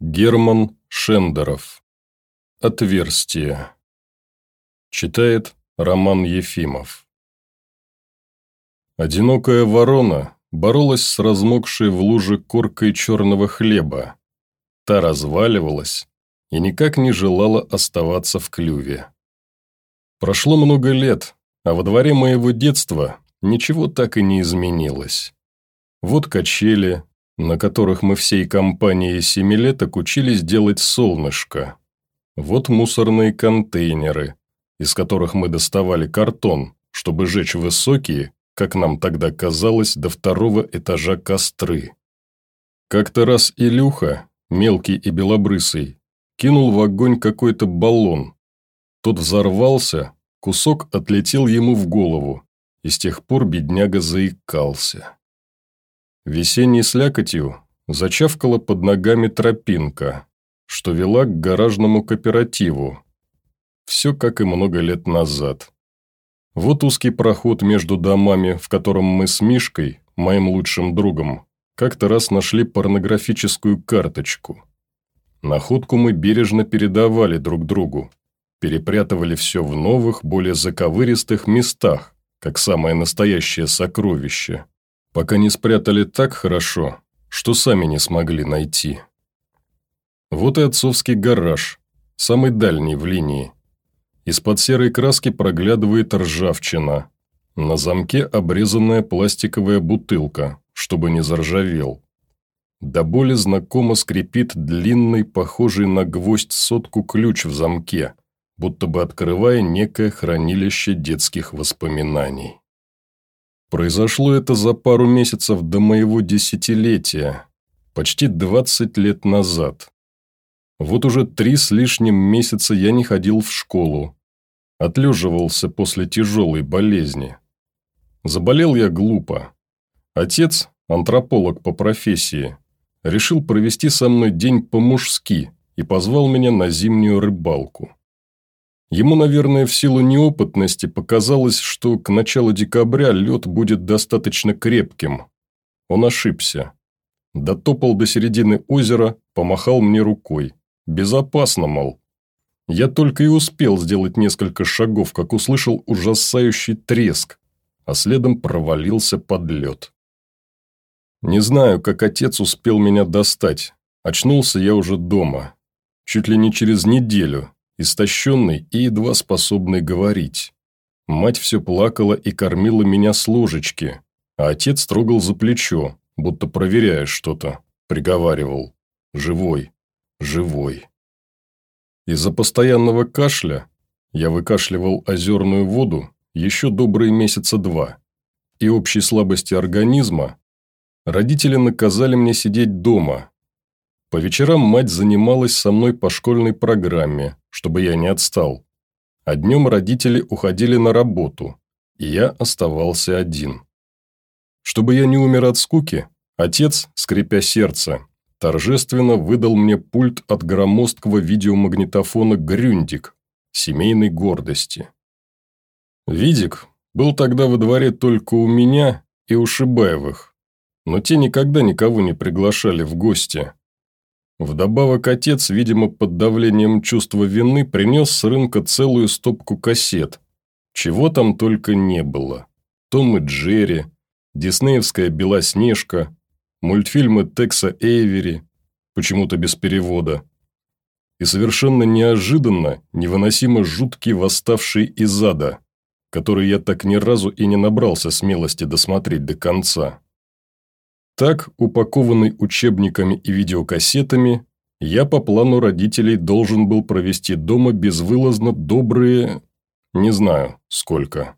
Герман Шендеров. Отверстие. Читает Роман Ефимов. Одинокая ворона боролась с размокшей в луже коркой черного хлеба. Та разваливалась и никак не желала оставаться в клюве. Прошло много лет, а во дворе моего детства ничего так и не изменилось. Вот качели, на которых мы всей компанией семилеток учились делать солнышко. Вот мусорные контейнеры, из которых мы доставали картон, чтобы жечь высокие, как нам тогда казалось, до второго этажа костры. Как-то раз Илюха, мелкий и белобрысый, кинул в огонь какой-то баллон. Тот взорвался, кусок отлетел ему в голову, и с тех пор бедняга заикался. Весенней слякотью зачавкала под ногами тропинка, что вела к гаражному кооперативу. Все как и много лет назад. Вот узкий проход между домами, в котором мы с Мишкой, моим лучшим другом, как-то раз нашли порнографическую карточку. Находку мы бережно передавали друг другу, перепрятывали все в новых, более заковыристых местах, как самое настоящее сокровище – пока не спрятали так хорошо, что сами не смогли найти. Вот и отцовский гараж, самый дальний в линии. Из-под серой краски проглядывает ржавчина. На замке обрезанная пластиковая бутылка, чтобы не заржавел. До боли знакомо скрипит длинный, похожий на гвоздь сотку ключ в замке, будто бы открывая некое хранилище детских воспоминаний. Произошло это за пару месяцев до моего десятилетия, почти 20 лет назад. Вот уже три с лишним месяца я не ходил в школу. Отлеживался после тяжелой болезни. Заболел я глупо. Отец, антрополог по профессии, решил провести со мной день по-мужски и позвал меня на зимнюю рыбалку. Ему, наверное, в силу неопытности показалось, что к началу декабря лед будет достаточно крепким. Он ошибся. Дотопал до середины озера, помахал мне рукой. Безопасно, мол. Я только и успел сделать несколько шагов, как услышал ужасающий треск, а следом провалился под лед. Не знаю, как отец успел меня достать. Очнулся я уже дома. Чуть ли не через неделю, истощенный и едва способный говорить. Мать все плакала и кормила меня с ложечки, а отец трогал за плечо, будто проверяя что-то, приговаривал «Живой, живой». Из-за постоянного кашля я выкашливал озерную воду еще добрые месяца два, и общей слабости организма родители наказали мне сидеть дома, по вечерам мать занималась со мной по школьной программе, чтобы я не отстал. А днем родители уходили на работу, и я оставался один. Чтобы я не умер от скуки, отец, скрипя сердце, торжественно выдал мне пульт от громоздкого видеомагнитофона «Грюндик» семейной гордости. Видик был тогда во дворе только у меня и у Шибаевых, но те никогда никого не приглашали в гости, Вдобавок отец, видимо, под давлением чувства вины, принес с рынка целую стопку кассет. Чего там только не было. Том и Джерри, диснеевская «Белоснежка», мультфильмы Текса Эйвери, почему-то без перевода. И совершенно неожиданно, невыносимо жуткий восставший из ада, который я так ни разу и не набрался смелости досмотреть до конца. Так, упакованный учебниками и видеокассетами, я по плану родителей должен был провести дома безвылазно добрые... не знаю, сколько.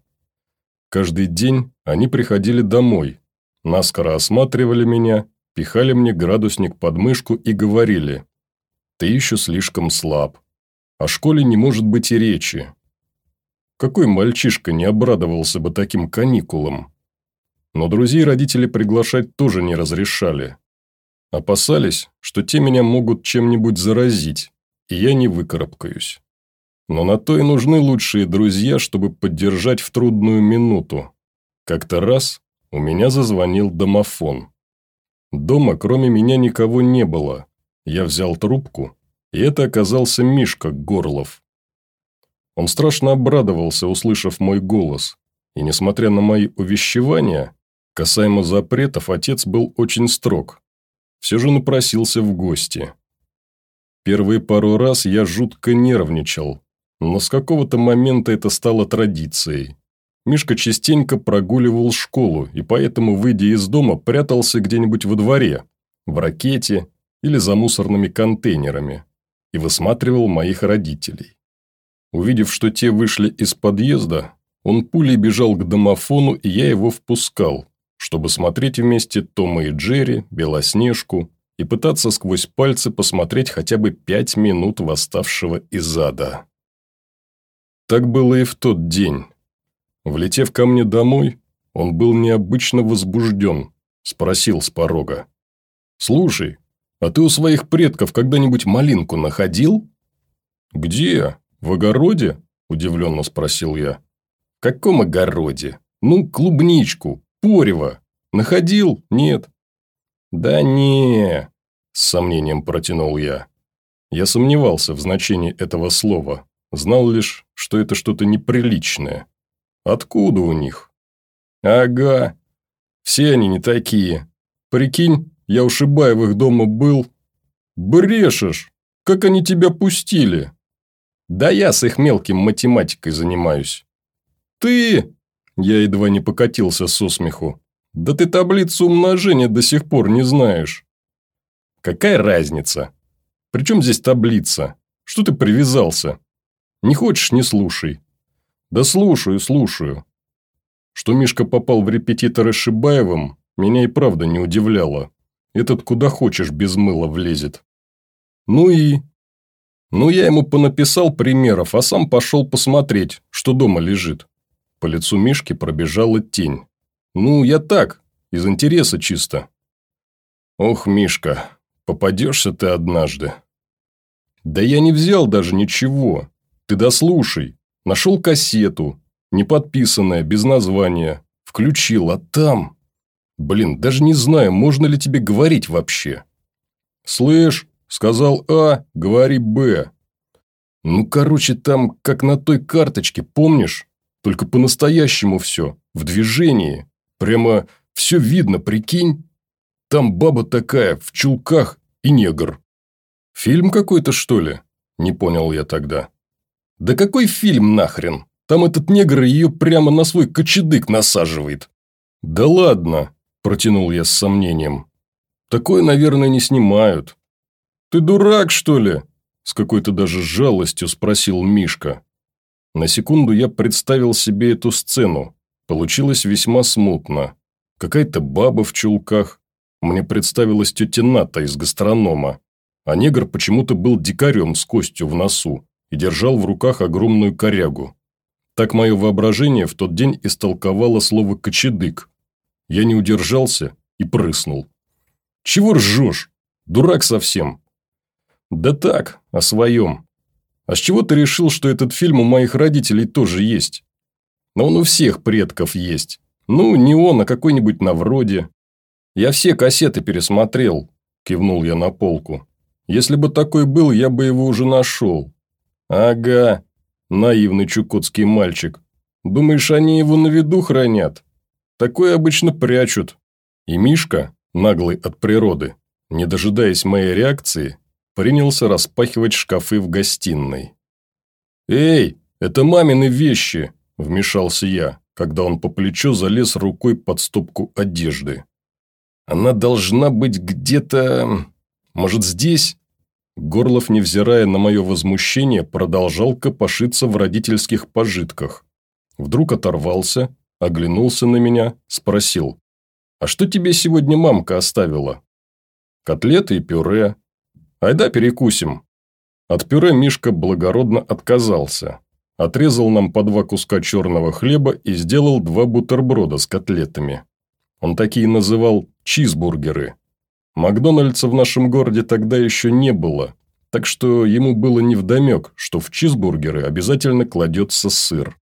Каждый день они приходили домой, наскоро осматривали меня, пихали мне градусник под мышку и говорили «Ты еще слишком слаб. О школе не может быть и речи». Какой мальчишка не обрадовался бы таким каникулам? Но друзей родители приглашать тоже не разрешали. Опасались, что те меня могут чем-нибудь заразить, и я не выкарабкаюсь. Но на то и нужны лучшие друзья, чтобы поддержать в трудную минуту. Как-то раз у меня зазвонил домофон. Дома кроме меня никого не было, Я взял трубку, и это оказался Мишка Горлов. Он страшно обрадовался, услышав мой голос, и, несмотря на мои увещевания, касаемо запретов, отец был очень строг. Все же напросился в гости. Первые пару раз я жутко нервничал, но с какого-то момента это стало традицией. Мишка частенько прогуливал школу и поэтому, выйдя из дома, прятался где-нибудь во дворе, в ракете или за мусорными контейнерами и высматривал моих родителей. Увидев, что те вышли из подъезда, он пулей бежал к домофону, и я его впускал, чтобы смотреть вместе Тома и Джерри, Белоснежку и пытаться сквозь пальцы посмотреть хотя бы пять минут восставшего из ада. Так было и в тот день. Влетев ко мне домой, он был необычно возбужден, спросил с порога. «Слушай, а ты у своих предков когда-нибудь малинку находил?» «Где? В огороде?» – удивленно спросил я. «В каком огороде? Ну, клубничку, порево. Находил? Нет». «Да не», – с сомнением протянул я. Я сомневался в значении этого слова, Знал лишь, что это что-то неприличное. Откуда у них? Ага. Все они не такие. Прикинь, я у Шибаевых дома был. Брешешь! Как они тебя пустили? Да я с их мелким математикой занимаюсь. Ты... Я едва не покатился со смеху. Да ты таблицу умножения до сих пор не знаешь. Какая разница? Причем здесь таблица? Что ты привязался? Не хочешь – не слушай». «Да слушаю, слушаю». Что Мишка попал в репетиторы Шибаевым, меня и правда не удивляло. Этот куда хочешь без мыла влезет. Ну и... Ну, я ему понаписал примеров, а сам пошел посмотреть, что дома лежит. По лицу Мишки пробежала тень. Ну, я так, из интереса чисто. Ох, Мишка, попадешься ты однажды. Да я не взял даже ничего. Ты дослушай. Нашел кассету, не подписанная, без названия. Включил, а там... Блин, даже не знаю, можно ли тебе говорить вообще. Слышь, сказал А, говори Б. Ну, короче, там, как на той карточке, помнишь? Только по-настоящему все, в движении. Прямо все видно, прикинь. Там баба такая, в чулках и негр. Фильм какой-то, что ли? Не понял я тогда. Да какой фильм нахрен? Там этот негр ее прямо на свой кочедык насаживает. Да ладно, протянул я с сомнением. Такое, наверное, не снимают. Ты дурак, что ли? С какой-то даже жалостью спросил Мишка. На секунду я представил себе эту сцену. Получилось весьма смутно. Какая-то баба в чулках. Мне представилась тетя Ната из гастронома. А негр почему-то был дикарем с костью в носу и держал в руках огромную корягу. Так мое воображение в тот день истолковало слово «кочедык». Я не удержался и прыснул. «Чего ржешь? Дурак совсем!» «Да так, о своем. А с чего ты решил, что этот фильм у моих родителей тоже есть?» «Но он у всех предков есть. Ну, не он, а какой-нибудь навроде. Я все кассеты пересмотрел», – кивнул я на полку. «Если бы такой был, я бы его уже нашел. «Ага, наивный чукотский мальчик. Думаешь, они его на виду хранят? Такое обычно прячут». И Мишка, наглый от природы, не дожидаясь моей реакции, принялся распахивать шкафы в гостиной. «Эй, это мамины вещи!» – вмешался я, когда он по плечу залез рукой под стопку одежды. «Она должна быть где-то... Может, здесь?» Горлов, невзирая на мое возмущение, продолжал копошиться в родительских пожитках. Вдруг оторвался, оглянулся на меня, спросил. «А что тебе сегодня мамка оставила?» «Котлеты и пюре. Айда перекусим». От пюре Мишка благородно отказался. Отрезал нам по два куска черного хлеба и сделал два бутерброда с котлетами. Он такие называл «чизбургеры», Макдональдса в нашем городе тогда еще не было, так что ему было невдомек, что в чизбургеры обязательно кладется сыр.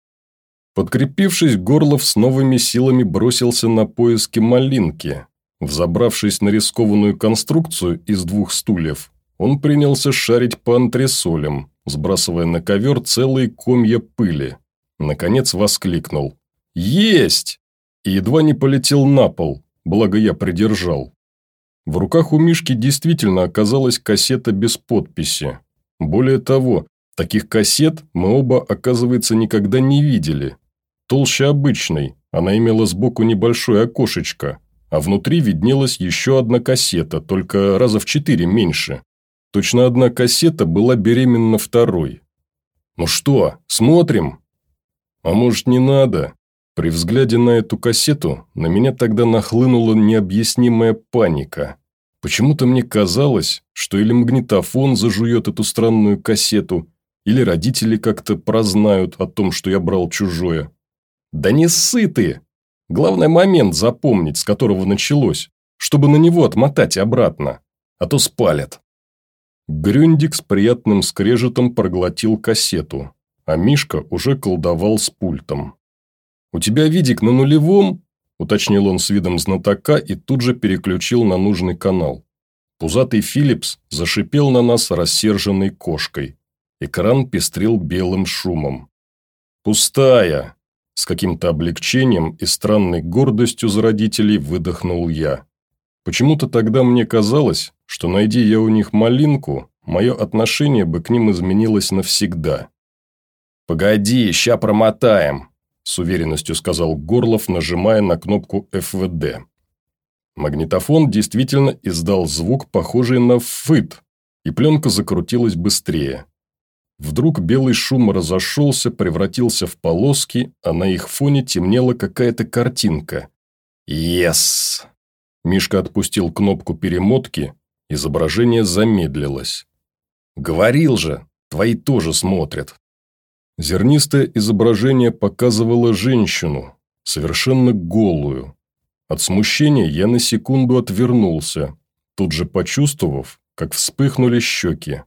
Подкрепившись, Горлов с новыми силами бросился на поиски малинки. Взобравшись на рискованную конструкцию из двух стульев, он принялся шарить по антресолям, сбрасывая на ковер целые комья пыли. Наконец воскликнул. «Есть!» И едва не полетел на пол, благо я придержал. В руках у Мишки действительно оказалась кассета без подписи. Более того, таких кассет мы оба, оказывается, никогда не видели. Толще обычной, она имела сбоку небольшое окошечко, а внутри виднелась еще одна кассета, только раза в четыре меньше. Точно одна кассета была беременна второй. «Ну что, смотрим?» «А может, не надо?» При взгляде на эту кассету на меня тогда нахлынула необъяснимая паника. Почему-то мне казалось, что или магнитофон зажует эту странную кассету, или родители как-то прознают о том, что я брал чужое. Да не сыты! Главный момент запомнить, с которого началось, чтобы на него отмотать обратно, а то спалят. Грюндик с приятным скрежетом проглотил кассету, а Мишка уже колдовал с пультом. «У тебя видик на нулевом?» – уточнил он с видом знатока и тут же переключил на нужный канал. Пузатый Филлипс зашипел на нас рассерженной кошкой. Экран пестрил белым шумом. «Пустая!» – с каким-то облегчением и странной гордостью за родителей выдохнул я. Почему-то тогда мне казалось, что найди я у них малинку, мое отношение бы к ним изменилось навсегда. «Погоди, ща промотаем», с уверенностью сказал Горлов, нажимая на кнопку ФВД. Магнитофон действительно издал звук, похожий на фыт, и пленка закрутилась быстрее. Вдруг белый шум разошелся, превратился в полоски, а на их фоне темнела какая-то картинка. «Ес!» Мишка отпустил кнопку перемотки, изображение замедлилось. «Говорил же, твои тоже смотрят». Зернистое изображение показывало женщину, совершенно голую. От смущения я на секунду отвернулся, тут же почувствовав, как вспыхнули щеки.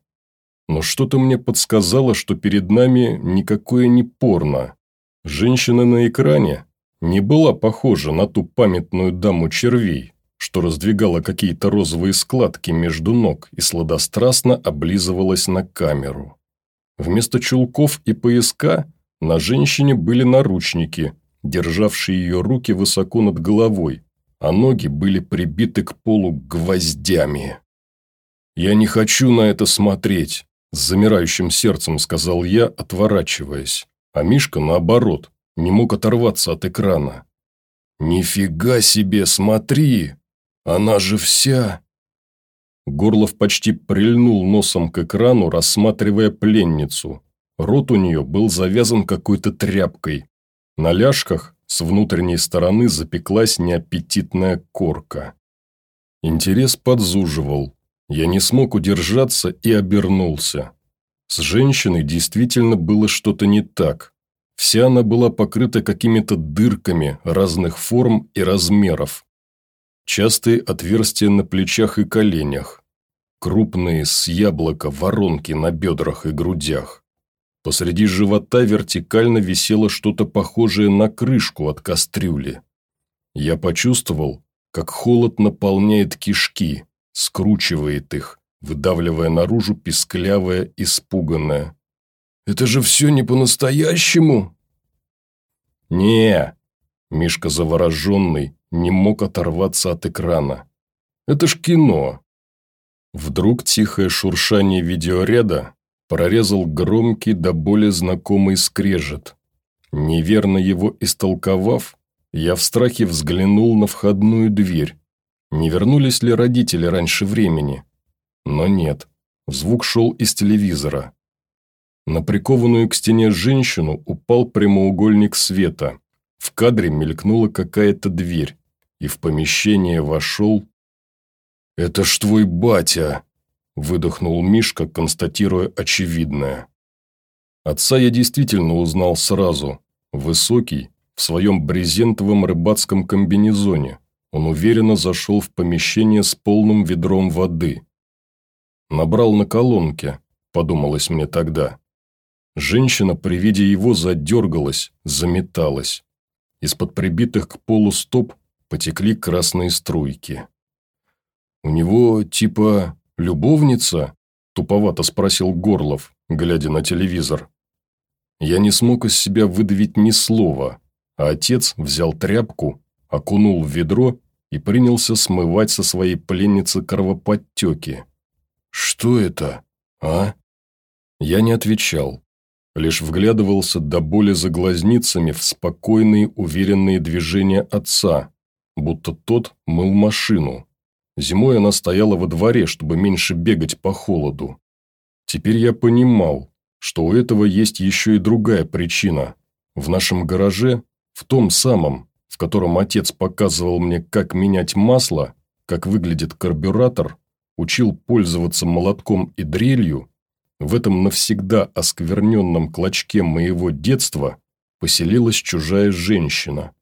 Но что-то мне подсказало, что перед нами никакое не порно. Женщина на экране не была похожа на ту памятную даму червей, что раздвигала какие-то розовые складки между ног и сладострастно облизывалась на камеру. Вместо чулков и пояска на женщине были наручники, державшие ее руки высоко над головой, а ноги были прибиты к полу гвоздями. «Я не хочу на это смотреть», – с замирающим сердцем сказал я, отворачиваясь. А Мишка, наоборот, не мог оторваться от экрана. «Нифига себе, смотри! Она же вся...» Горлов почти прильнул носом к экрану, рассматривая пленницу. Рот у нее был завязан какой-то тряпкой. На ляжках с внутренней стороны запеклась неаппетитная корка. Интерес подзуживал. Я не смог удержаться и обернулся. С женщиной действительно было что-то не так. Вся она была покрыта какими-то дырками разных форм и размеров. Частые отверстия на плечах и коленях. Крупные с яблока воронки на бедрах и грудях. Посреди живота вертикально висело что-то похожее на крышку от кастрюли. Я почувствовал, как холод наполняет кишки, скручивает их, выдавливая наружу писклявое, испуганное. «Это же все не по-настоящему?» «Не!» Мишка завороженный, не мог оторваться от экрана. «Это ж кино!» Вдруг тихое шуршание видеоряда прорезал громкий до боли знакомый скрежет. Неверно его истолковав, я в страхе взглянул на входную дверь. Не вернулись ли родители раньше времени? Но нет, звук шел из телевизора. На прикованную к стене женщину упал прямоугольник света. В кадре мелькнула какая-то дверь, и в помещение вошел... «Это ж твой батя!» – выдохнул Мишка, констатируя очевидное. Отца я действительно узнал сразу. Высокий, в своем брезентовом рыбацком комбинезоне. Он уверенно зашел в помещение с полным ведром воды. «Набрал на колонке», – подумалось мне тогда. Женщина при виде его задергалась, заметалась. Из-под прибитых к полу стоп потекли красные струйки. «У него, типа, любовница?» туповато спросил Горлов, глядя на телевизор. Я не смог из себя выдавить ни слова, а отец взял тряпку, окунул в ведро и принялся смывать со своей пленницы кровоподтеки. «Что это, а?» Я не отвечал, лишь вглядывался до боли за глазницами в спокойные, уверенные движения отца, будто тот мыл машину. Зимой она стояла во дворе, чтобы меньше бегать по холоду. Теперь я понимал, что у этого есть еще и другая причина. В нашем гараже, в том самом, в котором отец показывал мне, как менять масло, как выглядит карбюратор, учил пользоваться молотком и дрелью, в этом навсегда оскверненном клочке моего детства поселилась чужая женщина.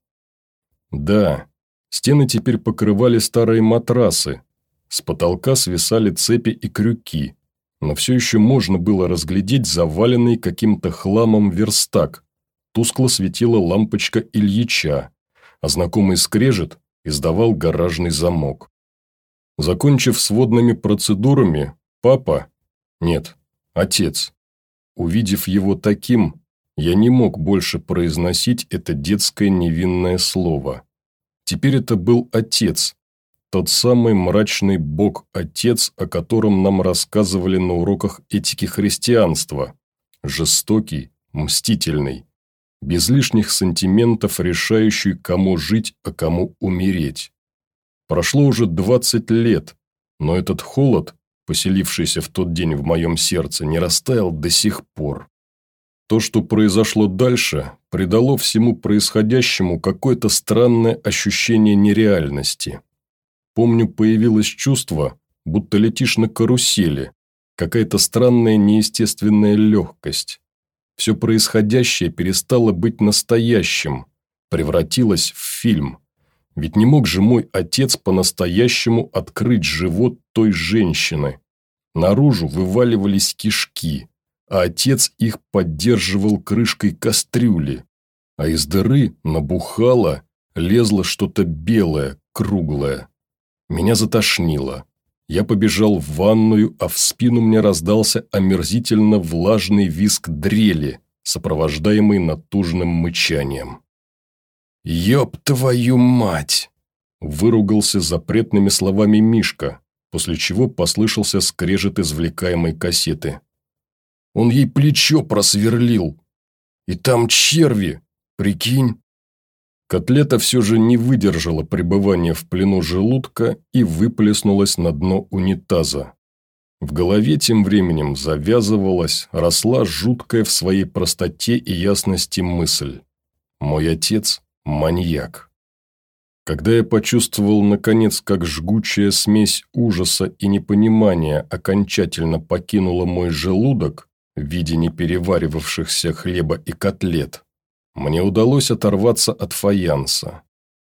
Да, стены теперь покрывали старые матрасы, с потолка свисали цепи и крюки, но все еще можно было разглядеть заваленный каким-то хламом верстак. Тускло светила лампочка Ильича, а знакомый скрежет издавал гаражный замок. Закончив с водными процедурами, папа, нет, Отец. Увидев его таким, я не мог больше произносить это детское невинное слово. Теперь это был отец, тот самый мрачный бог-отец, о котором нам рассказывали на уроках этики христианства. Жестокий, мстительный, без лишних сантиментов решающий, кому жить, а кому умереть. Прошло уже 20 лет, но этот холод поселившийся в тот день в моем сердце, не растаял до сих пор. То, что произошло дальше, придало всему происходящему какое-то странное ощущение нереальности. Помню, появилось чувство, будто летишь на карусели, какая-то странная неестественная легкость. Все происходящее перестало быть настоящим, превратилось в фильм – ведь не мог же мой отец по-настоящему открыть живот той женщины. Наружу вываливались кишки, а отец их поддерживал крышкой кастрюли, а из дыры набухало, лезло что-то белое, круглое. Меня затошнило. Я побежал в ванную, а в спину мне раздался омерзительно влажный виск дрели, сопровождаемый натужным мычанием. «Ёб твою мать!» Выругался запретными словами Мишка, после чего послышался скрежет извлекаемой кассеты. Он ей плечо просверлил. И там черви, прикинь. Котлета все же не выдержала пребывания в плену желудка и выплеснулась на дно унитаза. В голове тем временем завязывалась, росла жуткая в своей простоте и ясности мысль. Мой отец Маньяк. Когда я почувствовал, наконец, как жгучая смесь ужаса и непонимания окончательно покинула мой желудок в виде непереваривавшихся хлеба и котлет, мне удалось оторваться от фаянса.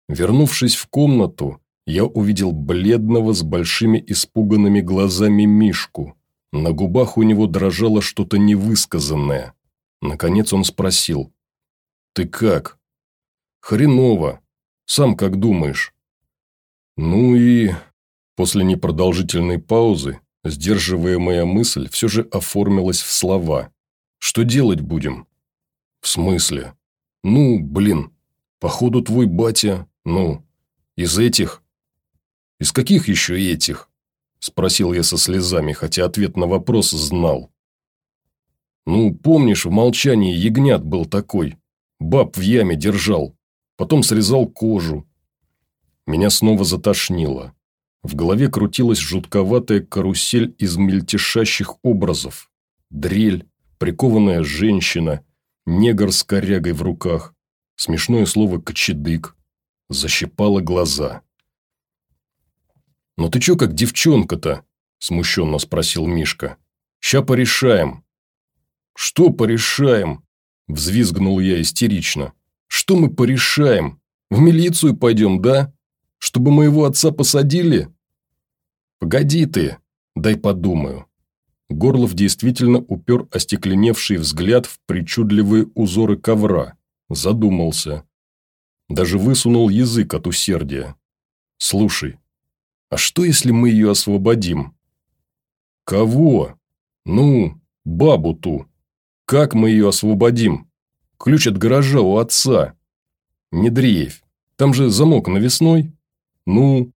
Вернувшись в комнату, я увидел бледного с большими испуганными глазами Мишку. На губах у него дрожало что-то невысказанное. Наконец он спросил. «Ты как?» Хреново. Сам как думаешь?» «Ну и...» После непродолжительной паузы, сдерживаемая мысль все же оформилась в слова. «Что делать будем?» «В смысле?» «Ну, блин, походу твой батя, ну, из этих...» «Из каких еще этих?» Спросил я со слезами, хотя ответ на вопрос знал. «Ну, помнишь, в молчании ягнят был такой. Баб в яме держал потом срезал кожу. Меня снова затошнило. В голове крутилась жутковатая карусель из мельтешащих образов. Дрель, прикованная женщина, негр с корягой в руках, смешное слово «кочедык». Защипало глаза. «Ну ты чё как девчонка-то?» – смущенно спросил Мишка. «Ща порешаем». «Что порешаем?» – взвизгнул я истерично. Что мы порешаем? В милицию пойдем, да? Чтобы моего отца посадили? Погоди ты, дай подумаю. Горлов действительно упер остекленевший взгляд в причудливые узоры ковра. Задумался. Даже высунул язык от усердия. «Слушай, а что, если мы ее освободим?» «Кого?» «Ну, бабу ту. Как мы ее освободим? Ключ от гаража у отца. Не дрейфь. Там же замок навесной. Ну,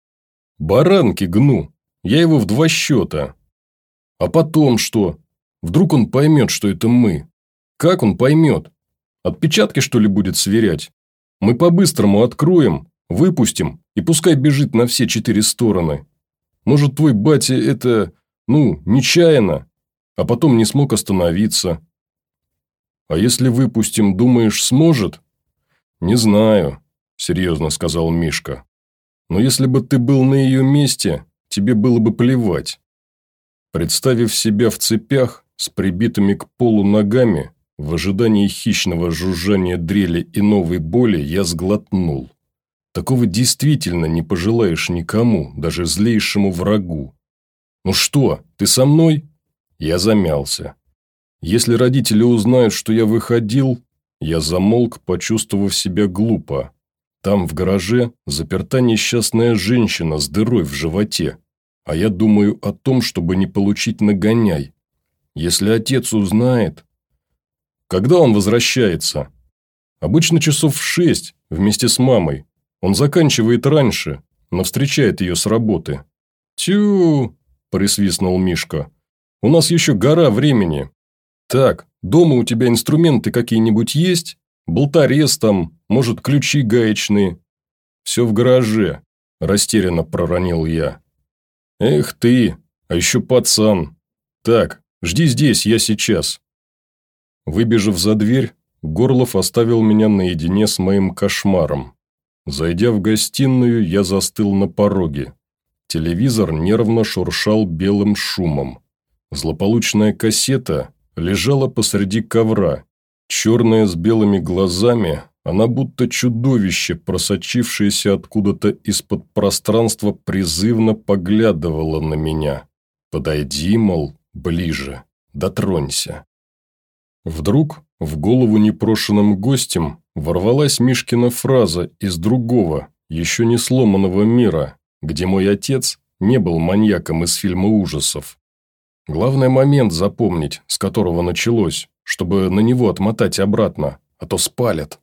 баранки гну. Я его в два счета. А потом что? Вдруг он поймет, что это мы? Как он поймет? Отпечатки, что ли, будет сверять? Мы по-быстрому откроем, выпустим, и пускай бежит на все четыре стороны. Может, твой батя это, ну, нечаянно, а потом не смог остановиться. А если выпустим, думаешь, сможет? Не знаю, серьезно сказал Мишка. Но если бы ты был на ее месте, тебе было бы плевать. Представив себя в цепях, с прибитыми к полу ногами, в ожидании хищного жужжания дрели и новой боли, я сглотнул. Такого действительно не пожелаешь никому, даже злейшему врагу. «Ну что, ты со мной?» Я замялся. Если родители узнают, что я выходил, я замолк, почувствовав себя глупо. Там, в гараже, заперта несчастная женщина с дырой в животе. А я думаю о том, чтобы не получить нагоняй. Если отец узнает... Когда он возвращается? Обычно часов в шесть, вместе с мамой. Он заканчивает раньше, но встречает ее с работы. «Тю!» – присвистнул Мишка. «У нас еще гора времени. Так, дома у тебя инструменты какие-нибудь есть? Болторез там, может, ключи гаечные?» «Все в гараже», – растерянно проронил я. «Эх ты, а еще пацан. Так, жди здесь, я сейчас». Выбежав за дверь, Горлов оставил меня наедине с моим кошмаром. Зайдя в гостиную, я застыл на пороге. Телевизор нервно шуршал белым шумом. Злополучная кассета лежала посреди ковра. Черная с белыми глазами, она будто чудовище, просочившееся откуда-то из-под пространства, призывно поглядывала на меня. «Подойди, мол, ближе, дотронься». Вдруг в голову непрошенным гостем ворвалась Мишкина фраза из другого, еще не сломанного мира, где мой отец не был маньяком из фильма ужасов. Главный момент запомнить, с которого началось, чтобы на него отмотать обратно, а то спалят.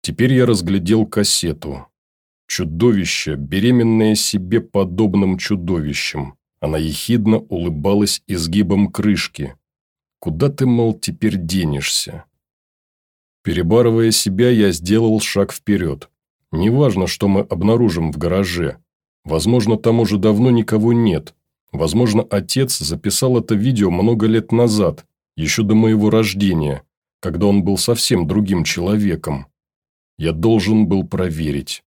Теперь я разглядел кассету. Чудовище, беременное себе подобным чудовищем. Она ехидно улыбалась изгибом крышки, Куда ты, мол, теперь денешься? Перебарывая себя, я сделал шаг вперед. Неважно, что мы обнаружим в гараже. Возможно, там уже давно никого нет. Возможно, отец записал это видео много лет назад, еще до моего рождения, когда он был совсем другим человеком. Я должен был проверить.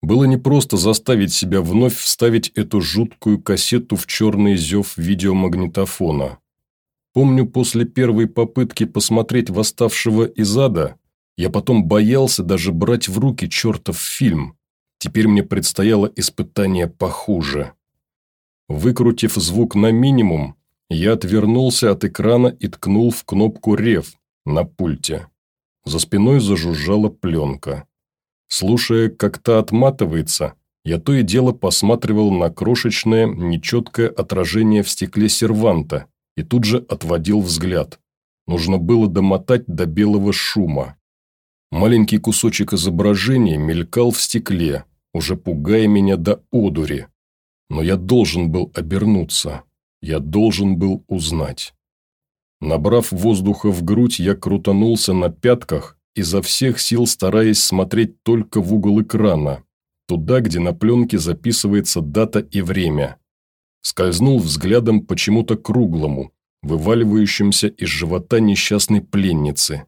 Было непросто заставить себя вновь вставить эту жуткую кассету в черный зев видеомагнитофона. Помню, после первой попытки посмотреть «Восставшего из ада» я потом боялся даже брать в руки чертов фильм. Теперь мне предстояло испытание похуже. Выкрутив звук на минимум, я отвернулся от экрана и ткнул в кнопку «Рев» на пульте. За спиной зажужжала пленка. Слушая, как та отматывается, я то и дело посматривал на крошечное, нечеткое отражение в стекле серванта и тут же отводил взгляд. Нужно было домотать до белого шума. Маленький кусочек изображения мелькал в стекле, уже пугая меня до одури. Но я должен был обернуться. Я должен был узнать. Набрав воздуха в грудь, я крутанулся на пятках, изо всех сил стараясь смотреть только в угол экрана, туда, где на пленке записывается дата и время скользнул взглядом почему-то круглому, вываливающимся из живота несчастной пленницы.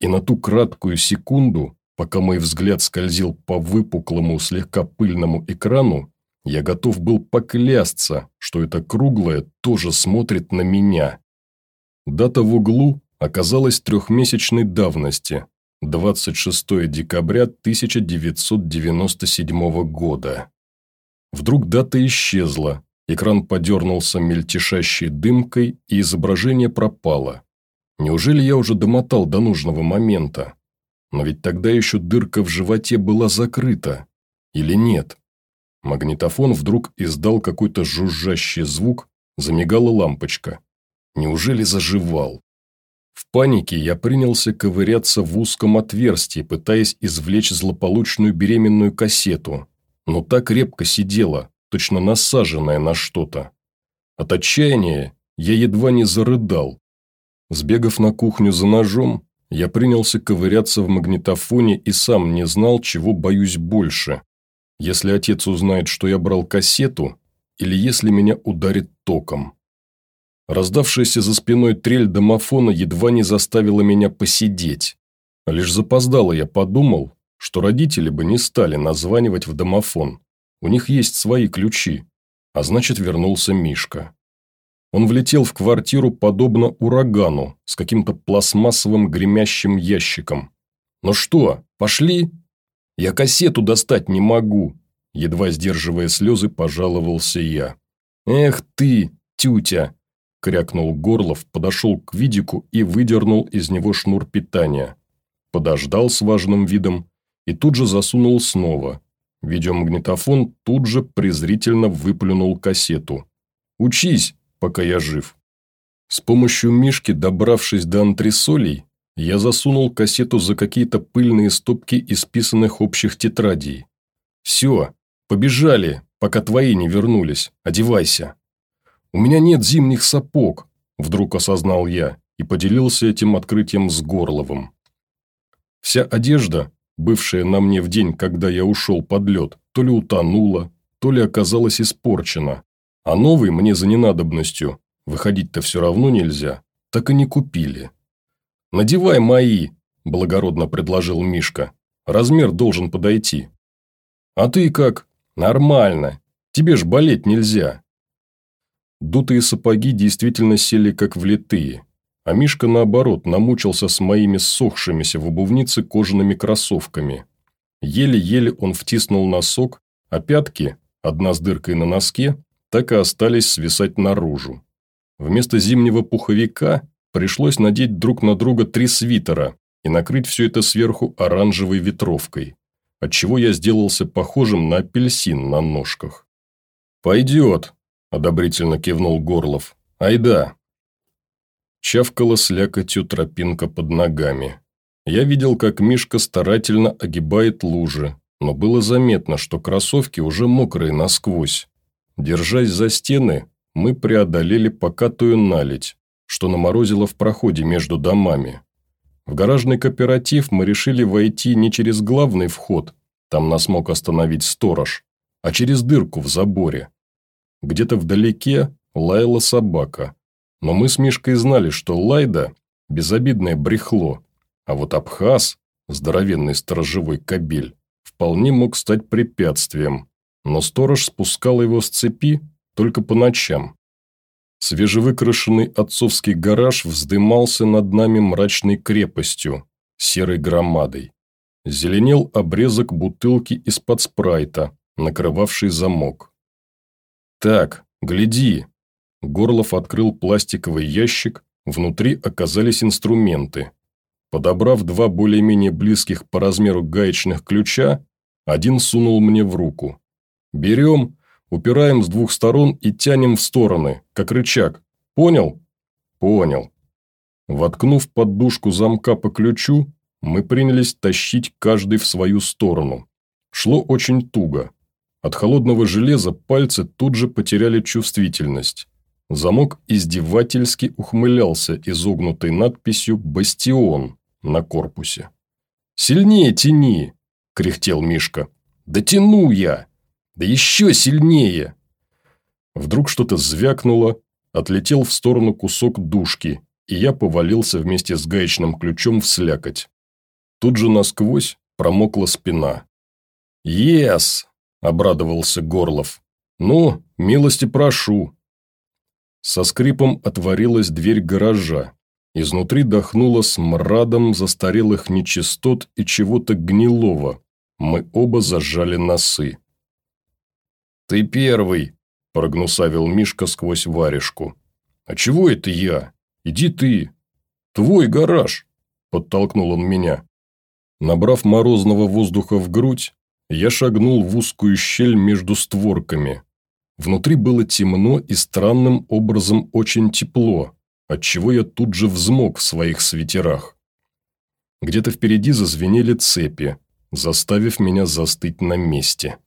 И на ту краткую секунду, пока мой взгляд скользил по выпуклому, слегка пыльному экрану, я готов был поклясться, что это круглое тоже смотрит на меня. Дата в углу оказалась трехмесячной давности, 26 декабря 1997 года. Вдруг дата исчезла, Экран подернулся мельтешащей дымкой, и изображение пропало. Неужели я уже домотал до нужного момента? Но ведь тогда еще дырка в животе была закрыта. Или нет? Магнитофон вдруг издал какой-то жужжащий звук, Замигала лампочка. Неужели заживал? В панике я принялся ковыряться в узком отверстии, пытаясь извлечь злополучную беременную кассету, но так крепко сидела, точно насаженная на что-то. От отчаяния я едва не зарыдал. Сбегав на кухню за ножом, я принялся ковыряться в магнитофоне и сам не знал, чего боюсь больше. Если отец узнает, что я брал кассету, или если меня ударит током. Раздавшаяся за спиной трель домофона едва не заставила меня посидеть. Лишь запоздало я подумал, что родители бы не стали названивать в домофон. У них есть свои ключи. А значит, вернулся Мишка. Он влетел в квартиру подобно урагану с каким-то пластмассовым гремящим ящиком. «Ну что, пошли?» «Я кассету достать не могу», – едва сдерживая слезы, пожаловался я. «Эх ты, тютя!» – крякнул Горлов, подошел к Видику и выдернул из него шнур питания. Подождал с важным видом и тут же засунул снова. Видеомагнитофон тут же презрительно выплюнул кассету. «Учись!» пока я жив. С помощью Мишки, добравшись до антресолей, я засунул кассету за какие-то пыльные стопки исписанных общих тетрадей. «Все, побежали, пока твои не вернулись. Одевайся». «У меня нет зимних сапог», – вдруг осознал я и поделился этим открытием с Горловым. Вся одежда, бывшая на мне в день, когда я ушел под лед, то ли утонула, то ли оказалась испорчена, а новый мне за ненадобностью, выходить-то все равно нельзя, так и не купили. «Надевай мои», – благородно предложил Мишка. «Размер должен подойти». «А ты как?» «Нормально. Тебе ж болеть нельзя». Дутые сапоги действительно сели как влитые, а Мишка, наоборот, намучился с моими ссохшимися в обувнице кожаными кроссовками. Еле-еле он втиснул носок, а пятки, одна с дыркой на носке, так и остались свисать наружу. Вместо зимнего пуховика пришлось надеть друг на друга три свитера и накрыть все это сверху оранжевой ветровкой, отчего я сделался похожим на апельсин на ножках. «Пойдет», – одобрительно кивнул Горлов. «Айда». Чавкала слякотью тропинка под ногами. Я видел, как Мишка старательно огибает лужи, но было заметно, что кроссовки уже мокрые насквозь. Держась за стены, мы преодолели покатую наледь, что наморозило в проходе между домами. В гаражный кооператив мы решили войти не через главный вход, там нас мог остановить сторож, а через дырку в заборе. Где-то вдалеке лаяла собака, но мы с Мишкой знали, что Лайда – безобидное брехло, а вот Абхаз, здоровенный сторожевой кобель, вполне мог стать препятствием, но сторож спускал его с цепи только по ночам. Свежевыкрашенный отцовский гараж вздымался над нами мрачной крепостью, серой громадой. Зеленел обрезок бутылки из-под спрайта, накрывавший замок. «Так, гляди!» Горлов открыл пластиковый ящик, внутри оказались инструменты. Подобрав два более-менее близких по размеру гаечных ключа, один сунул мне в руку. Берем, упираем с двух сторон и тянем в стороны, как рычаг. Понял? Понял. Воткнув поддушку замка по ключу, мы принялись тащить каждый в свою сторону. Шло очень туго. От холодного железа пальцы тут же потеряли чувствительность. Замок издевательски ухмылялся изогнутой надписью «Бастион» на корпусе. «Сильнее тяни!» – кряхтел Мишка. «Да тяну я!» Да еще сильнее!» Вдруг что-то звякнуло, отлетел в сторону кусок душки, и я повалился вместе с гаечным ключом в слякоть. Тут же насквозь промокла спина. «Ес!» – обрадовался Горлов. «Ну, милости прошу!» Со скрипом отворилась дверь гаража. Изнутри дохнуло смрадом застарелых нечистот и чего-то гнилого. Мы оба зажали носы. «Ты первый», – прогнусавил Мишка сквозь варежку. «А чего это я? Иди ты. Твой гараж», – подтолкнул он меня. Набрав морозного воздуха в грудь, я шагнул в узкую щель между створками. Внутри было темно и странным образом очень тепло, отчего я тут же взмок в своих свитерах. Где-то впереди зазвенели цепи, заставив меня застыть на месте.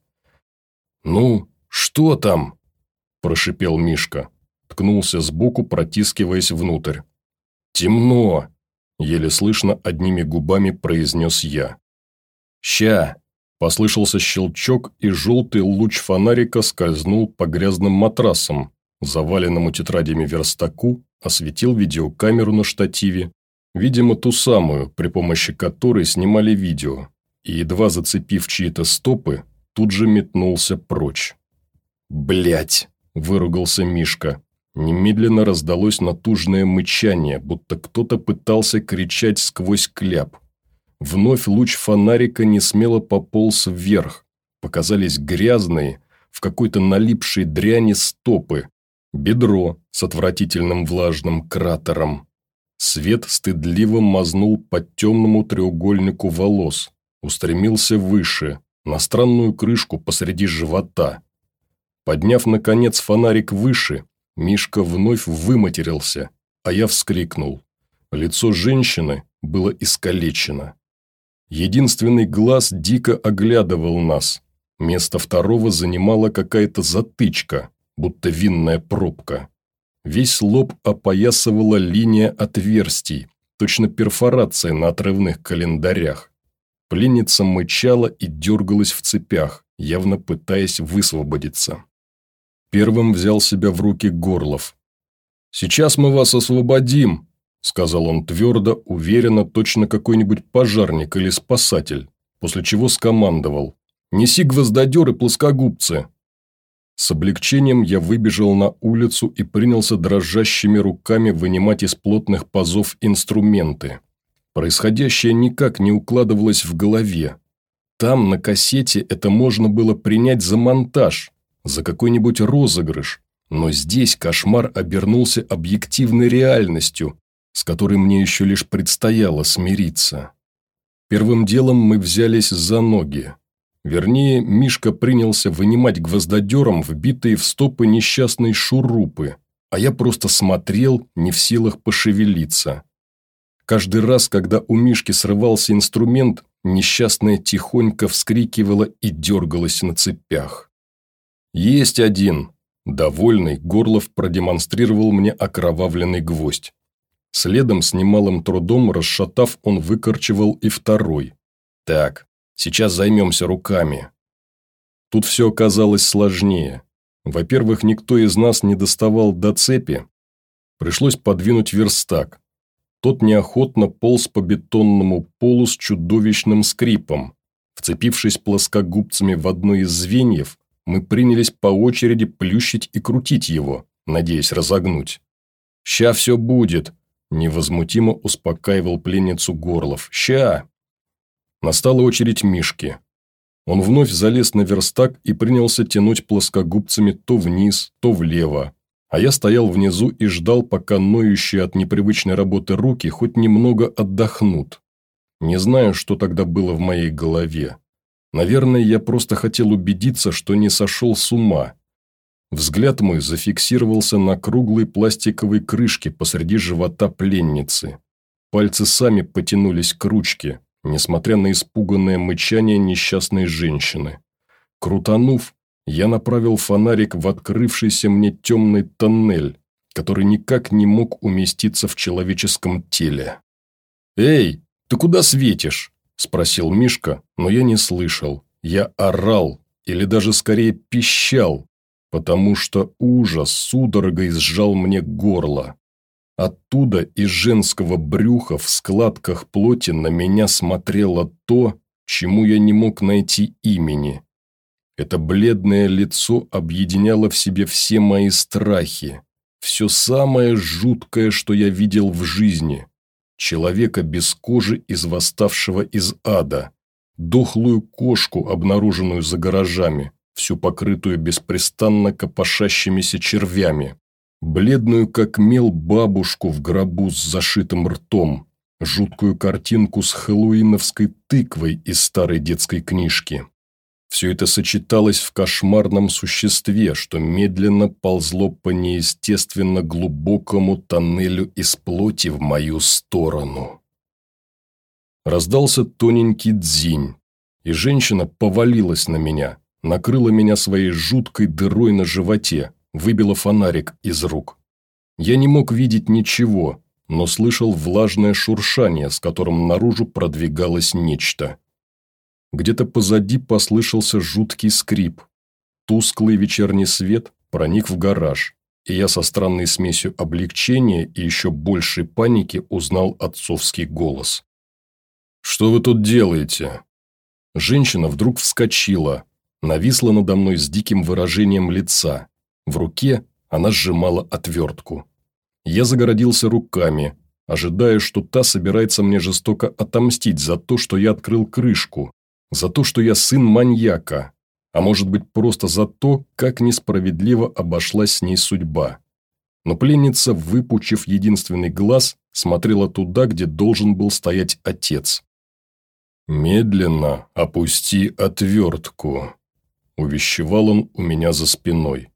«Ну, что там?» – прошипел Мишка. Ткнулся сбоку, протискиваясь внутрь. «Темно!» – еле слышно одними губами произнес я. «Ща!» – послышался щелчок, и желтый луч фонарика скользнул по грязным матрасам, заваленному тетрадями верстаку, осветил видеокамеру на штативе, видимо, ту самую, при помощи которой снимали видео, и, едва зацепив чьи-то стопы, тут же метнулся прочь. Блять! выругался Мишка. Немедленно раздалось натужное мычание, будто кто-то пытался кричать сквозь кляп. Вновь луч фонарика несмело пополз вверх. Показались грязные, в какой-то налипшей дряни стопы. Бедро с отвратительным влажным кратером. Свет стыдливо мазнул по темному треугольнику волос, устремился выше, на странную крышку посреди живота. Подняв, наконец, фонарик выше, Мишка вновь выматерился, а я вскрикнул. Лицо женщины было искалечено. Единственный глаз дико оглядывал нас. Место второго занимала какая-то затычка, будто винная пробка. Весь лоб опоясывала линия отверстий, точно перфорация на отрывных календарях. Пленница мычала и дергалась в цепях, явно пытаясь высвободиться. Первым взял себя в руки Горлов. «Сейчас мы вас освободим», – сказал он твердо, уверенно, точно какой-нибудь пожарник или спасатель, после чего скомандовал. «Неси гвоздодер и плоскогубцы». С облегчением я выбежал на улицу и принялся дрожащими руками вынимать из плотных пазов инструменты. Происходящее никак не укладывалось в голове. Там, на кассете, это можно было принять за монтаж, за какой-нибудь розыгрыш, но здесь кошмар обернулся объективной реальностью, с которой мне еще лишь предстояло смириться. Первым делом мы взялись за ноги. Вернее, Мишка принялся вынимать гвоздодером вбитые в стопы несчастные шурупы, а я просто смотрел, не в силах пошевелиться. Каждый раз, когда у Мишки срывался инструмент, несчастная тихонько вскрикивала и дергалась на цепях. «Есть один!» Довольный, Горлов продемонстрировал мне окровавленный гвоздь. Следом с немалым трудом, расшатав, он выкорчевал и второй. «Так, сейчас займемся руками». Тут все оказалось сложнее. Во-первых, никто из нас не доставал до цепи. Пришлось подвинуть верстак. Тот неохотно полз по бетонному полу с чудовищным скрипом. Вцепившись плоскогубцами в одно из звеньев, мы принялись по очереди плющить и крутить его, надеясь разогнуть. «Ща все будет», – невозмутимо успокаивал пленницу Горлов. «Ща!» Настала очередь Мишки. Он вновь залез на верстак и принялся тянуть плоскогубцами то вниз, то влево, а я стоял внизу и ждал, пока ноющие от непривычной работы руки хоть немного отдохнут. Не знаю, что тогда было в моей голове. Наверное, я просто хотел убедиться, что не сошел с ума. Взгляд мой зафиксировался на круглой пластиковой крышке посреди живота пленницы. Пальцы сами потянулись к ручке, несмотря на испуганное мычание несчастной женщины. Крутанув, я направил фонарик в открывшийся мне темный тоннель, который никак не мог уместиться в человеческом теле. «Эй, ты куда светишь?» – спросил Мишка, но я не слышал. Я орал, или даже скорее пищал, потому что ужас судорогой сжал мне горло. Оттуда из женского брюха в складках плоти на меня смотрело то, чему я не мог найти имени. Это бледное лицо объединяло в себе все мои страхи, все самое жуткое, что я видел в жизни. Человека без кожи из восставшего из ада, дохлую кошку, обнаруженную за гаражами, всю покрытую беспрестанно копошащимися червями, бледную как мел бабушку в гробу с зашитым ртом, жуткую картинку с хэллоуиновской тыквой из старой детской книжки. Все это сочеталось в кошмарном существе, что медленно ползло по неестественно глубокому тоннелю из плоти в мою сторону. Раздался тоненький дзинь, и женщина повалилась на меня, накрыла меня своей жуткой дырой на животе, выбила фонарик из рук. Я не мог видеть ничего, но слышал влажное шуршание, с которым наружу продвигалось нечто. Где-то позади послышался жуткий скрип. Тусклый вечерний свет проник в гараж, и я со странной смесью облегчения и еще большей паники узнал отцовский голос. «Что вы тут делаете?» Женщина вдруг вскочила, нависла надо мной с диким выражением лица. В руке она сжимала отвертку. Я загородился руками, ожидая, что та собирается мне жестоко отомстить за то, что я открыл крышку, за то, что я сын маньяка, а может быть просто за то, как несправедливо обошлась с ней судьба. Но пленница, выпучив единственный глаз, смотрела туда, где должен был стоять отец. «Медленно опусти отвертку», – увещевал он у меня за спиной.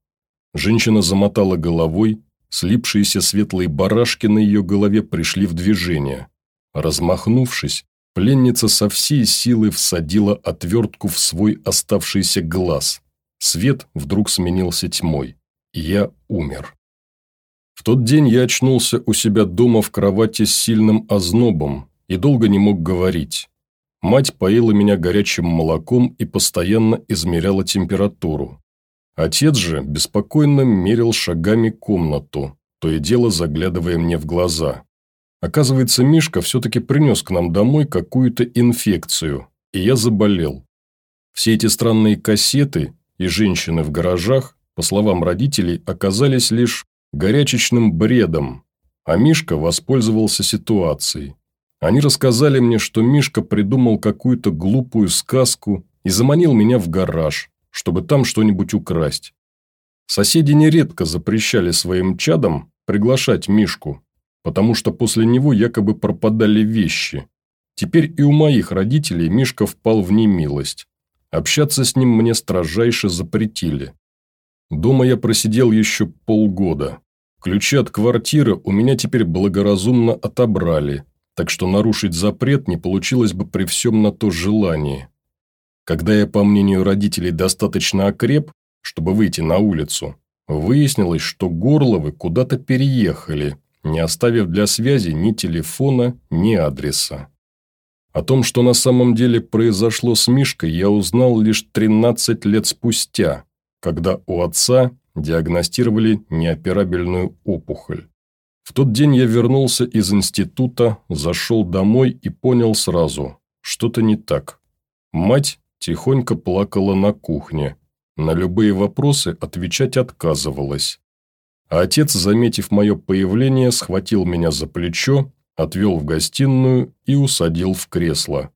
Женщина замотала головой, слипшиеся светлые барашки на ее голове пришли в движение. Размахнувшись, Пленница со всей силы всадила отвертку в свой оставшийся глаз. Свет вдруг сменился тьмой, я умер. В тот день я очнулся у себя дома в кровати с сильным ознобом и долго не мог говорить. Мать поила меня горячим молоком и постоянно измеряла температуру. Отец же беспокойно мерил шагами комнату, то и дело заглядывая мне в глаза. Оказывается, Мишка все-таки принес к нам домой какую-то инфекцию, и я заболел. Все эти странные кассеты и женщины в гаражах, по словам родителей, оказались лишь горячечным бредом, а Мишка воспользовался ситуацией. Они рассказали мне, что Мишка придумал какую-то глупую сказку и заманил меня в гараж, чтобы там что-нибудь украсть. Соседи нередко запрещали своим чадам приглашать Мишку, потому что после него якобы пропадали вещи. Теперь и у моих родителей Мишка впал в немилость. Общаться с ним мне строжайше запретили. Дома я просидел еще полгода. Ключи от квартиры у меня теперь благоразумно отобрали, так что нарушить запрет не получилось бы при всем на то желании. Когда я, по мнению родителей, достаточно окреп, чтобы выйти на улицу, выяснилось, что Горловы куда-то переехали, не оставив для связи ни телефона, ни адреса. О том, что на самом деле произошло с Мишкой, я узнал лишь 13 лет спустя, когда у отца диагностировали неоперабельную опухоль. В тот день я вернулся из института, зашел домой и понял сразу, что-то не так. Мать тихонько плакала на кухне, на любые вопросы отвечать отказывалась. А отец, заметив мое появление, схватил меня за плечо, отвел в гостиную и усадил в кресло.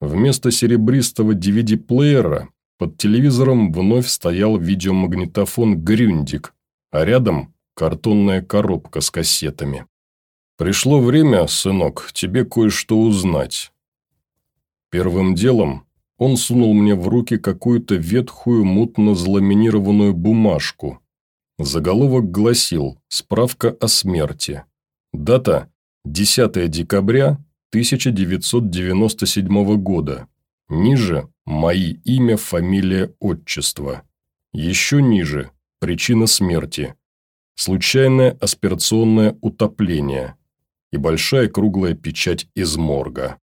Вместо серебристого DVD-плеера под телевизором вновь стоял видеомагнитофон «Грюндик», а рядом картонная коробка с кассетами. «Пришло время, сынок, тебе кое-что узнать». Первым делом он сунул мне в руки какую-то ветхую мутно-заламинированную бумажку – Заголовок гласил «Справка о смерти». Дата – 10 декабря 1997 года. Ниже – мои имя, фамилия, отчество. Еще ниже – причина смерти. Случайное аспирационное утопление. И большая круглая печать из морга.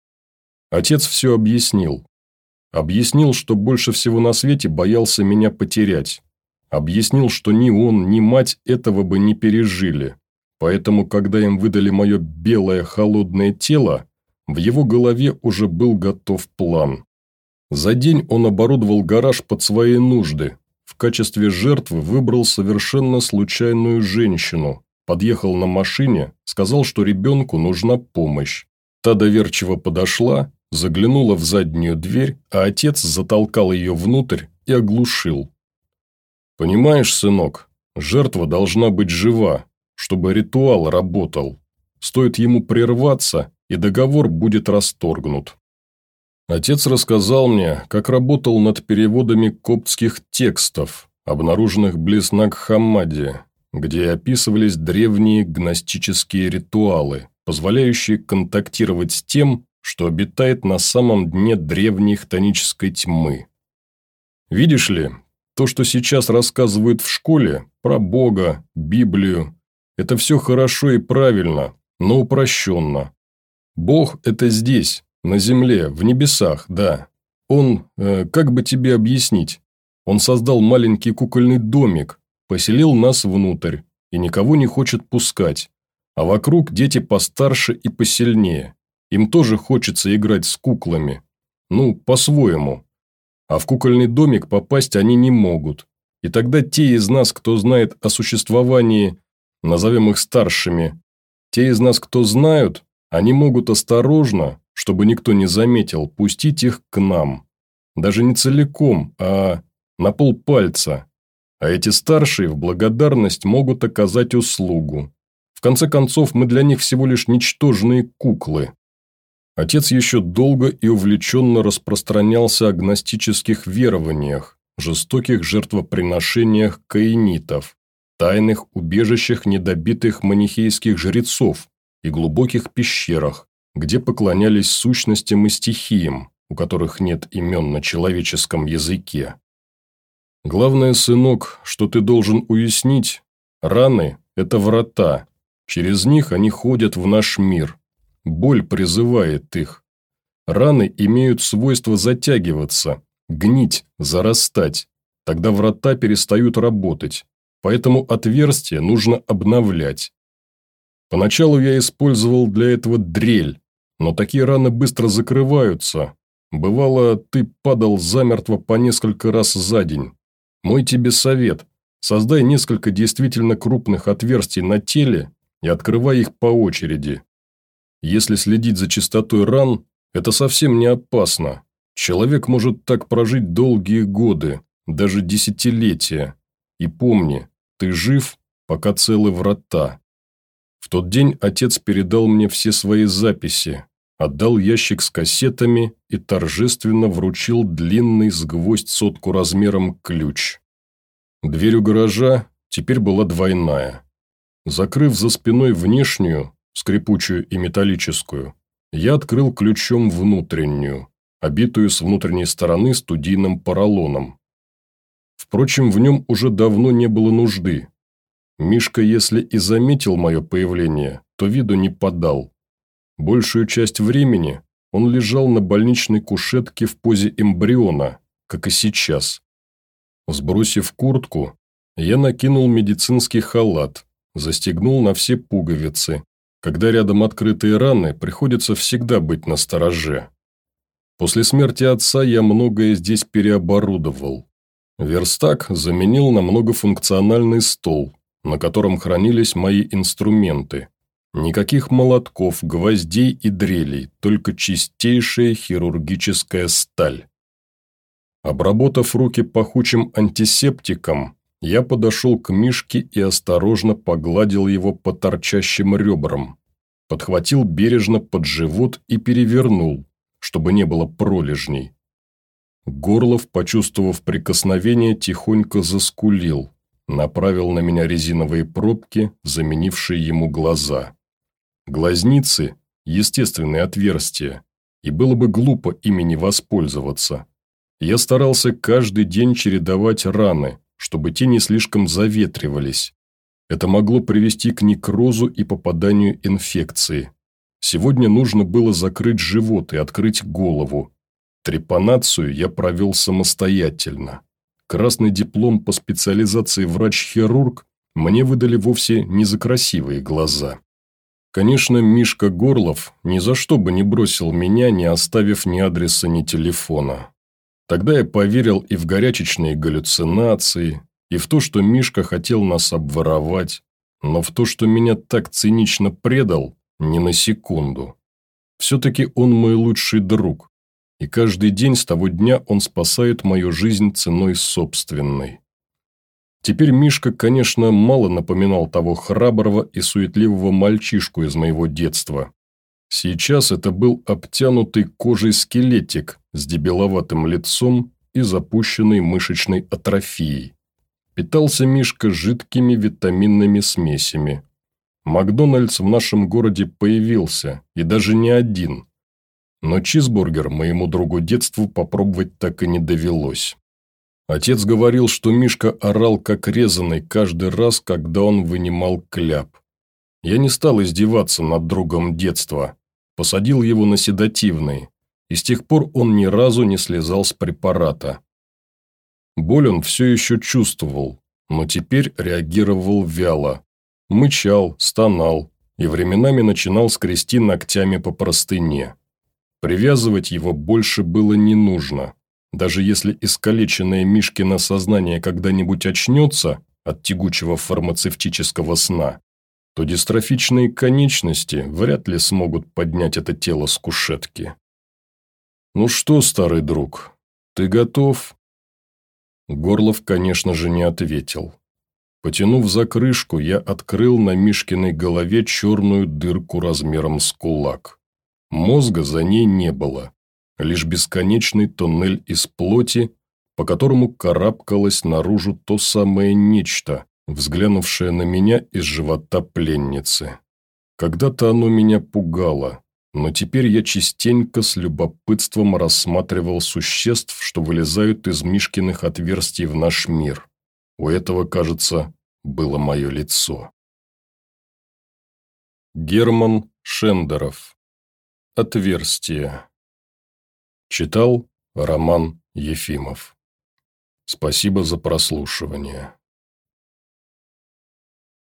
Отец все объяснил. Объяснил, что больше всего на свете боялся меня потерять, Объяснил, что ни он, ни мать этого бы не пережили. Поэтому, когда им выдали мое белое холодное тело, в его голове уже был готов план. За день он оборудовал гараж под свои нужды. В качестве жертвы выбрал совершенно случайную женщину. Подъехал на машине, сказал, что ребенку нужна помощь. Та доверчиво подошла, заглянула в заднюю дверь, а отец затолкал ее внутрь и оглушил. Понимаешь, сынок, жертва должна быть жива, чтобы ритуал работал. Стоит ему прерваться, и договор будет расторгнут. Отец рассказал мне, как работал над переводами коптских текстов, обнаруженных близ Нагхаммади, где описывались древние гностические ритуалы, позволяющие контактировать с тем, что обитает на самом дне древней хтонической тьмы. Видишь ли, то, что сейчас рассказывают в школе про Бога, Библию, это все хорошо и правильно, но упрощенно. Бог – это здесь, на земле, в небесах, да. Он, э, как бы тебе объяснить, он создал маленький кукольный домик, поселил нас внутрь и никого не хочет пускать. А вокруг дети постарше и посильнее. Им тоже хочется играть с куклами. Ну, по-своему. А в кукольный домик попасть они не могут. И тогда те из нас, кто знает о существовании, назовем их старшими, те из нас, кто знают, они могут осторожно, чтобы никто не заметил, пустить их к нам. Даже не целиком, а на полпальца. А эти старшие в благодарность могут оказать услугу. В конце концов, мы для них всего лишь ничтожные куклы. Отец еще долго и увлеченно распространялся о гностических верованиях, жестоких жертвоприношениях каинитов, тайных убежищах недобитых манихейских жрецов и глубоких пещерах, где поклонялись сущностям и стихиям, у которых нет имен на человеческом языке. Главное, сынок, что ты должен уяснить, раны – это врата, через них они ходят в наш мир. Боль призывает их. Раны имеют свойство затягиваться, гнить, зарастать. Тогда врата перестают работать, поэтому отверстие нужно обновлять. Поначалу я использовал для этого дрель, но такие раны быстро закрываются. Бывало, ты падал замертво по несколько раз за день. Мой тебе совет – создай несколько действительно крупных отверстий на теле и открывай их по очереди. Если следить за чистотой ран, это совсем не опасно. Человек может так прожить долгие годы, даже десятилетия. И помни, ты жив, пока целы врата. В тот день отец передал мне все свои записи, отдал ящик с кассетами и торжественно вручил длинный с гвоздь сотку размером ключ. Дверь у гаража теперь была двойная. Закрыв за спиной внешнюю, скрипучую и металлическую, я открыл ключом внутреннюю, обитую с внутренней стороны студийным поролоном. Впрочем, в нем уже давно не было нужды, Мишка, если и заметил мое появление, то виду не подал. Большую часть времени он лежал на больничной кушетке в позе эмбриона, как и сейчас. Сбросив куртку, я накинул медицинский халат, застегнул на все пуговицы. Когда рядом открытые раны, приходится всегда быть настороже. После смерти отца я многое здесь переоборудовал. Верстак заменил на многофункциональный стол, на котором хранились мои инструменты. Никаких молотков, гвоздей и дрелей, только чистейшая хирургическая сталь. Обработав руки пахучим антисептиком, я подошел к Мишке и осторожно погладил его по торчащим ребрам, подхватил бережно под живот и перевернул, чтобы не было пролежней. Горлов, почувствовав прикосновение, тихонько заскулил, направил на меня резиновые пробки, заменившие ему глаза. Глазницы – естественные отверстия, и было бы глупо ими не воспользоваться. Я старался каждый день чередовать раны, чтобы те не слишком заветривались. Это могло привести к некрозу и попаданию инфекции. Сегодня нужно было закрыть живот и открыть голову. Трепанацию я провел самостоятельно. Красный диплом по специализации врач-хирург мне выдали вовсе не за красивые глаза. Конечно, Мишка Горлов ни за что бы не бросил меня, не оставив ни адреса, ни телефона. Тогда я поверил и в горячечные галлюцинации, и в то, что Мишка хотел нас обворовать, но в то, что меня так цинично предал, ни на секунду. Все-таки он мой лучший друг, и каждый день с того дня он спасает мою жизнь ценой собственной. Теперь Мишка, конечно, мало напоминал того храброго и суетливого мальчишку из моего детства. Сейчас это был обтянутый кожей скелетик с дебиловатым лицом и запущенной мышечной атрофией. Питался Мишка жидкими витаминными смесями. Макдональдс в нашем городе появился, и даже не один. Но чизбургер моему другу детству попробовать так и не довелось. Отец говорил, что Мишка орал как резанный каждый раз, когда он вынимал кляп. Я не стал издеваться над другом детства. Посадил его на седативный, и с тех пор он ни разу не слезал с препарата. Боль он все еще чувствовал, но теперь реагировал вяло. Мычал, стонал и временами начинал скрести ногтями по простыне. Привязывать его больше было не нужно. Даже если искалеченное Мишкино сознание когда-нибудь очнется от тягучего фармацевтического сна, то дистрофичные конечности вряд ли смогут поднять это тело с кушетки. «Ну что, старый друг, ты готов?» Горлов, конечно же, не ответил. Потянув за крышку, я открыл на Мишкиной голове черную дырку размером с кулак. Мозга за ней не было, лишь бесконечный тоннель из плоти, по которому карабкалось наружу то самое нечто, взглянувшее на меня из живота пленницы. Когда-то оно меня пугало, но теперь я частенько с любопытством рассматривал существ, что вылезают из Мишкиных отверстий в наш мир. У этого, кажется, было мое лицо. Герман Шендеров. Отверстие. Читал Роман Ефимов. Спасибо за прослушивание.